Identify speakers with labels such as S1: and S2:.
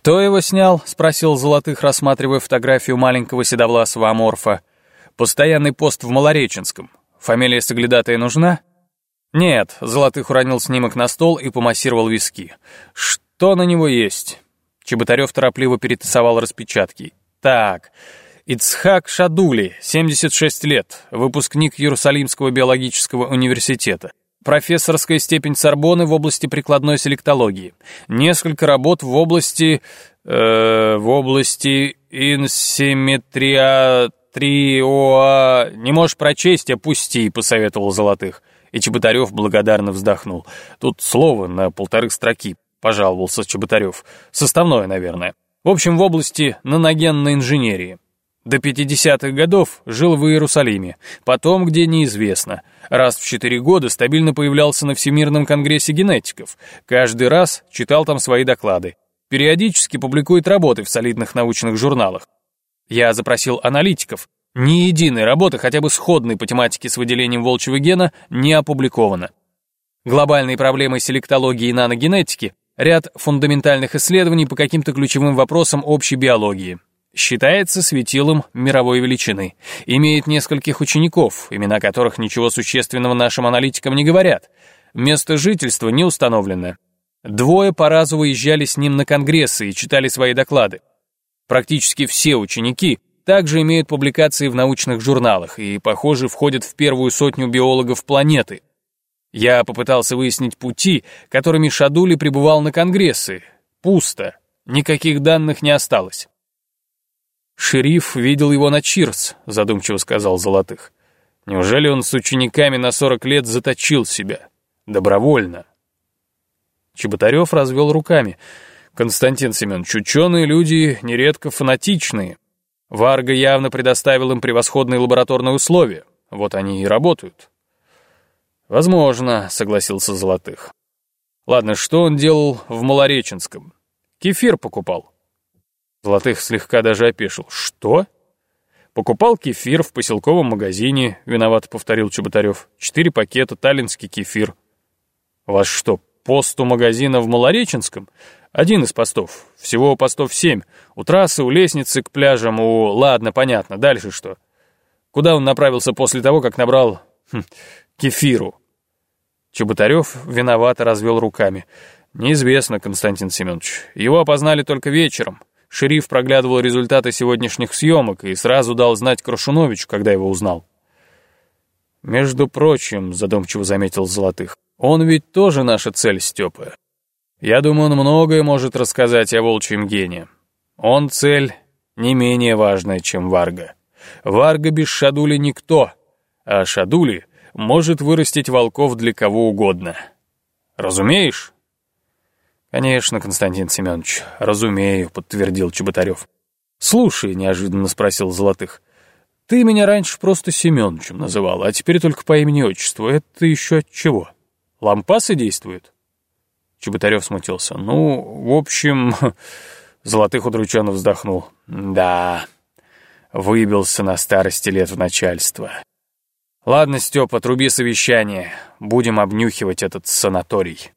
S1: «Кто его снял?» — спросил Золотых, рассматривая фотографию маленького седовласого аморфа. «Постоянный пост в Малореченском. Фамилия соглядатая нужна?» «Нет», — Золотых уронил снимок на стол и помассировал виски. «Что на него есть?» Чеботарев торопливо перетасовал распечатки. «Так, Ицхак Шадули, 76 лет, выпускник Иерусалимского биологического университета. Профессорская степень Сорбоны в области прикладной селектологии. Несколько работ в области... Э, в области инсимметриатриоа... Не можешь прочесть, опусти, посоветовал Золотых. И Чеботарев благодарно вздохнул. Тут слово на полторы строки, пожаловался Чеботарев. Составное, наверное. В общем, в области наногенной инженерии. До 50-х годов жил в Иерусалиме, потом где неизвестно. Раз в четыре года стабильно появлялся на Всемирном конгрессе генетиков. Каждый раз читал там свои доклады. Периодически публикует работы в солидных научных журналах. Я запросил аналитиков. Ни единой работы, хотя бы сходной по тематике с выделением волчьего гена, не опубликовано. Глобальные проблемы селектологии и наногенетики, ряд фундаментальных исследований по каким-то ключевым вопросам общей биологии. Считается светилом мировой величины. Имеет нескольких учеников, имена которых ничего существенного нашим аналитикам не говорят. Место жительства не установлено. Двое по разу выезжали с ним на конгрессы и читали свои доклады. Практически все ученики также имеют публикации в научных журналах и, похоже, входят в первую сотню биологов планеты. Я попытался выяснить пути, которыми Шадули пребывал на конгрессы. Пусто. Никаких данных не осталось. «Шериф видел его на Чирс», — задумчиво сказал Золотых. «Неужели он с учениками на сорок лет заточил себя? Добровольно?» Чеботарев развел руками. «Константин Семенович, ученые люди нередко фанатичные. Варга явно предоставил им превосходные лабораторные условия. Вот они и работают». «Возможно», — согласился Золотых. «Ладно, что он делал в Малореченском? Кефир покупал». Золотых слегка даже опешил. «Что?» «Покупал кефир в поселковом магазине», — виновато повторил Чеботарев. «Четыре пакета, таллинский кефир». «У вас что, пост у магазина в Малореченском?» «Один из постов. Всего постов семь. У трассы, у лестницы, к пляжам, у... Ладно, понятно. Дальше что?» Куда он направился после того, как набрал... Хм, кефиру? Чеботарев виновато развел руками. «Неизвестно, Константин Семенович. Его опознали только вечером. Шериф проглядывал результаты сегодняшних съемок и сразу дал знать Крушуновичу, когда его узнал. «Между прочим», — задумчиво заметил Золотых, — «он ведь тоже наша цель, Степа. Я думаю, он многое может рассказать о волчьем гене. Он цель не менее важная, чем Варга. Варга без Шадули никто, а Шадули может вырастить волков для кого угодно. Разумеешь?» «Конечно, Константин Семенович, разумею», — подтвердил Чеботарев. «Слушай», — неожиданно спросил Золотых, — «ты меня раньше просто Семеновичем называл, а теперь только по имени-отчеству. Это еще от чего? Лампасы действуют?» Чеботарев смутился. «Ну, в общем...» Золотых удрученно вздохнул. «Да, выбился на старости лет в начальство. Ладно, Степа, труби совещание. Будем обнюхивать этот санаторий».